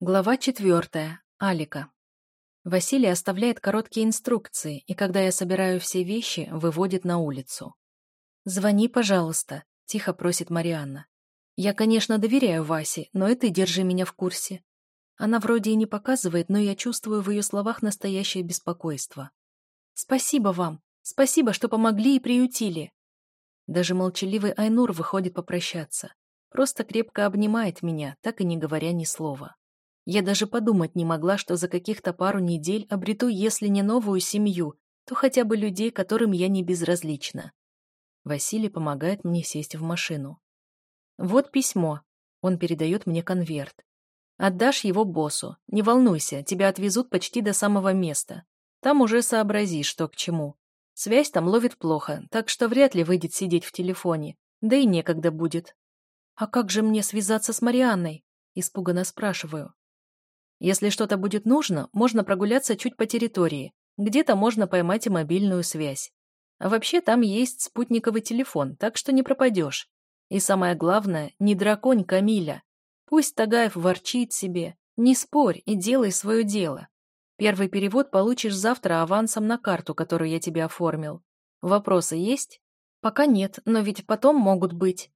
Глава четвертая. Алика. Василий оставляет короткие инструкции, и когда я собираю все вещи, выводит на улицу. «Звони, пожалуйста», — тихо просит Марианна. «Я, конечно, доверяю Васе, но и ты держи меня в курсе». Она вроде и не показывает, но я чувствую в ее словах настоящее беспокойство. «Спасибо вам. Спасибо, что помогли и приютили». Даже молчаливый Айнур выходит попрощаться. Просто крепко обнимает меня, так и не говоря ни слова. Я даже подумать не могла, что за каких-то пару недель обрету, если не новую семью, то хотя бы людей, которым я не безразлична. Василий помогает мне сесть в машину. Вот письмо. Он передает мне конверт. Отдашь его боссу. Не волнуйся, тебя отвезут почти до самого места. Там уже сообразишь, что к чему. Связь там ловит плохо, так что вряд ли выйдет сидеть в телефоне. Да и некогда будет. А как же мне связаться с Марианной? Испуганно спрашиваю. Если что-то будет нужно, можно прогуляться чуть по территории. Где-то можно поймать и мобильную связь. А вообще там есть спутниковый телефон, так что не пропадешь. И самое главное, не драконь Камиля. Пусть Тагаев ворчит себе. Не спорь и делай свое дело. Первый перевод получишь завтра авансом на карту, которую я тебе оформил. Вопросы есть? Пока нет, но ведь потом могут быть.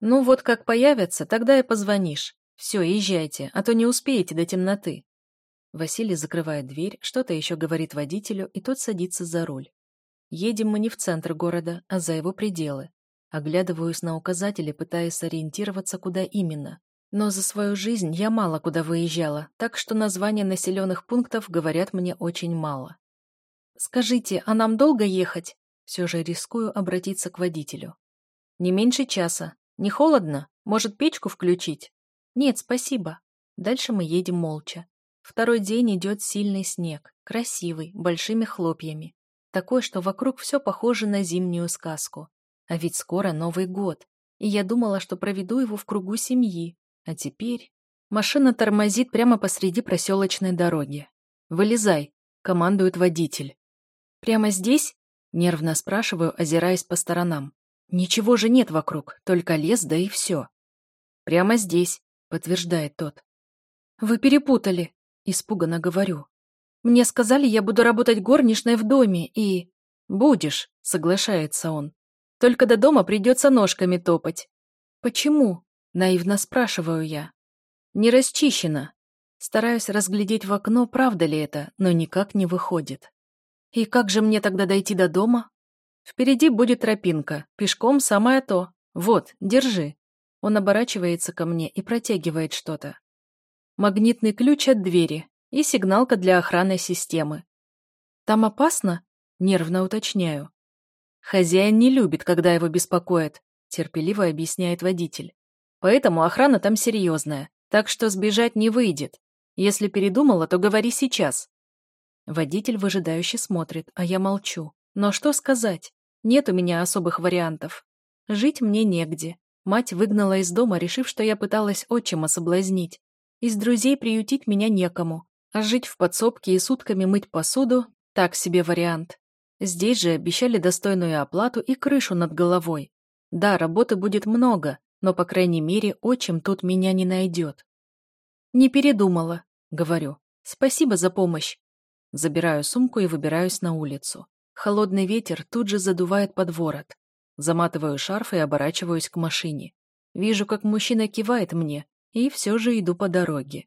Ну вот как появятся, тогда и позвонишь. «Все, езжайте, а то не успеете до темноты». Василий закрывает дверь, что-то еще говорит водителю, и тот садится за руль. Едем мы не в центр города, а за его пределы. Оглядываюсь на указатели, пытаясь сориентироваться, куда именно. Но за свою жизнь я мало куда выезжала, так что названия населенных пунктов говорят мне очень мало. «Скажите, а нам долго ехать?» Все же рискую обратиться к водителю. «Не меньше часа. Не холодно? Может, печку включить?» «Нет, спасибо». Дальше мы едем молча. Второй день идет сильный снег, красивый, большими хлопьями. Такой, что вокруг все похоже на зимнюю сказку. А ведь скоро Новый год, и я думала, что проведу его в кругу семьи. А теперь... Машина тормозит прямо посреди проселочной дороги. «Вылезай», — командует водитель. «Прямо здесь?» — нервно спрашиваю, озираясь по сторонам. «Ничего же нет вокруг, только лес, да и все». «Прямо здесь», подтверждает тот. «Вы перепутали», — испуганно говорю. «Мне сказали, я буду работать горничной в доме, и...» «Будешь», — соглашается он. «Только до дома придется ножками топать». «Почему?» — наивно спрашиваю я. «Не расчищено». Стараюсь разглядеть в окно, правда ли это, но никак не выходит. «И как же мне тогда дойти до дома?» «Впереди будет тропинка, пешком самое то. Вот, держи». Он оборачивается ко мне и протягивает что-то. Магнитный ключ от двери и сигналка для охранной системы. «Там опасно?» — нервно уточняю. «Хозяин не любит, когда его беспокоят», — терпеливо объясняет водитель. «Поэтому охрана там серьезная, так что сбежать не выйдет. Если передумала, то говори сейчас». Водитель выжидающе смотрит, а я молчу. Но что сказать? Нет у меня особых вариантов. Жить мне негде, Мать выгнала из дома, решив, что я пыталась отчима соблазнить. Из друзей приютить меня некому, а жить в подсобке и сутками мыть посуду – так себе вариант. Здесь же обещали достойную оплату и крышу над головой. Да, работы будет много, но, по крайней мере, отчим тут меня не найдет. «Не передумала», — говорю. «Спасибо за помощь». Забираю сумку и выбираюсь на улицу. Холодный ветер тут же задувает под ворот. Заматываю шарф и оборачиваюсь к машине. Вижу, как мужчина кивает мне, и все же иду по дороге.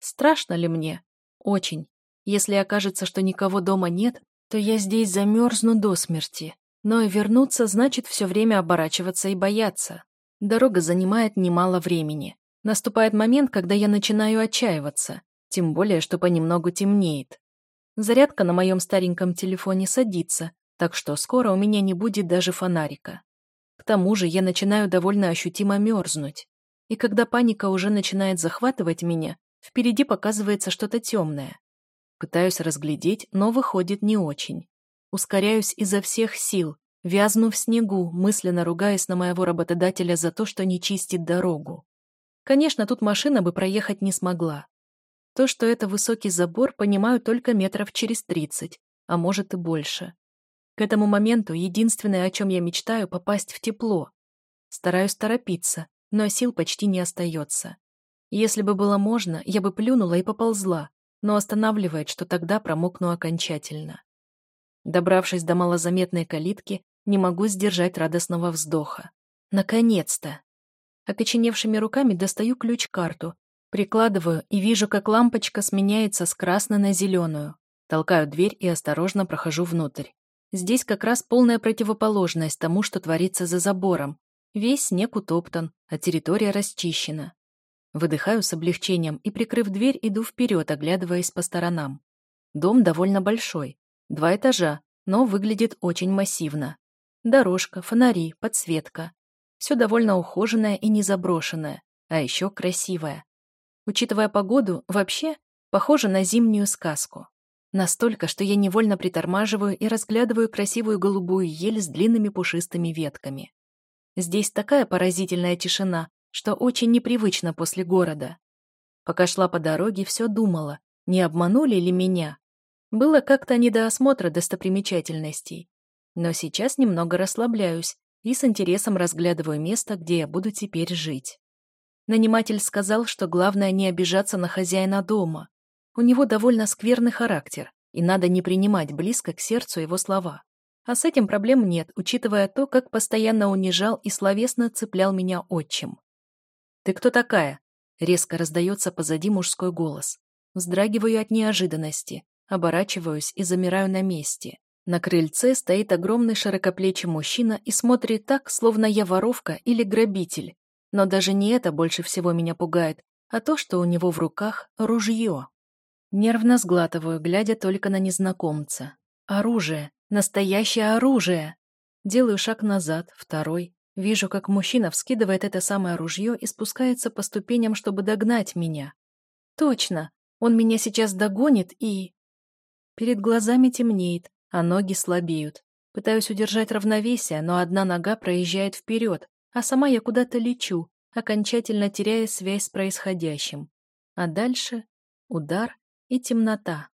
Страшно ли мне? Очень. Если окажется, что никого дома нет, то я здесь замерзну до смерти. Но и вернуться значит все время оборачиваться и бояться. Дорога занимает немало времени. Наступает момент, когда я начинаю отчаиваться, тем более, что понемногу темнеет. Зарядка на моем стареньком телефоне садится, так что скоро у меня не будет даже фонарика. К тому же я начинаю довольно ощутимо мерзнуть. И когда паника уже начинает захватывать меня, впереди показывается что-то темное. Пытаюсь разглядеть, но выходит не очень. Ускоряюсь изо всех сил, вязну в снегу, мысленно ругаясь на моего работодателя за то, что не чистит дорогу. Конечно, тут машина бы проехать не смогла. То, что это высокий забор, понимаю только метров через тридцать, а может и больше. К этому моменту единственное, о чем я мечтаю, попасть в тепло. Стараюсь торопиться, но сил почти не остается. Если бы было можно, я бы плюнула и поползла, но останавливает, что тогда промокну окончательно. Добравшись до малозаметной калитки, не могу сдержать радостного вздоха. Наконец-то! Окоченевшими руками достаю ключ-карту, прикладываю и вижу, как лампочка сменяется с красной на зеленую. Толкаю дверь и осторожно прохожу внутрь. Здесь как раз полная противоположность тому, что творится за забором. Весь снег утоптан, а территория расчищена. Выдыхаю с облегчением и, прикрыв дверь, иду вперед, оглядываясь по сторонам. Дом довольно большой. Два этажа, но выглядит очень массивно. Дорожка, фонари, подсветка. Все довольно ухоженное и не заброшенное, а еще красивое. Учитывая погоду, вообще похоже на зимнюю сказку. Настолько, что я невольно притормаживаю и разглядываю красивую голубую ель с длинными пушистыми ветками. Здесь такая поразительная тишина, что очень непривычно после города. Пока шла по дороге, все думала, не обманули ли меня. Было как-то не до осмотра достопримечательностей. Но сейчас немного расслабляюсь и с интересом разглядываю место, где я буду теперь жить. Наниматель сказал, что главное не обижаться на хозяина дома. У него довольно скверный характер, и надо не принимать близко к сердцу его слова. А с этим проблем нет, учитывая то, как постоянно унижал и словесно цеплял меня отчим. «Ты кто такая?» Резко раздается позади мужской голос. Вздрагиваю от неожиданности, оборачиваюсь и замираю на месте. На крыльце стоит огромный широкоплечий мужчина и смотрит так, словно я воровка или грабитель. Но даже не это больше всего меня пугает, а то, что у него в руках ружье. Нервно сглатываю, глядя только на незнакомца. Оружие. Настоящее оружие. Делаю шаг назад, второй. Вижу, как мужчина вскидывает это самое ружье и спускается по ступеням, чтобы догнать меня. Точно, он меня сейчас догонит и... Перед глазами темнеет, а ноги слабеют. Пытаюсь удержать равновесие, но одна нога проезжает вперед, а сама я куда-то лечу, окончательно теряя связь с происходящим. А дальше удар и темнота.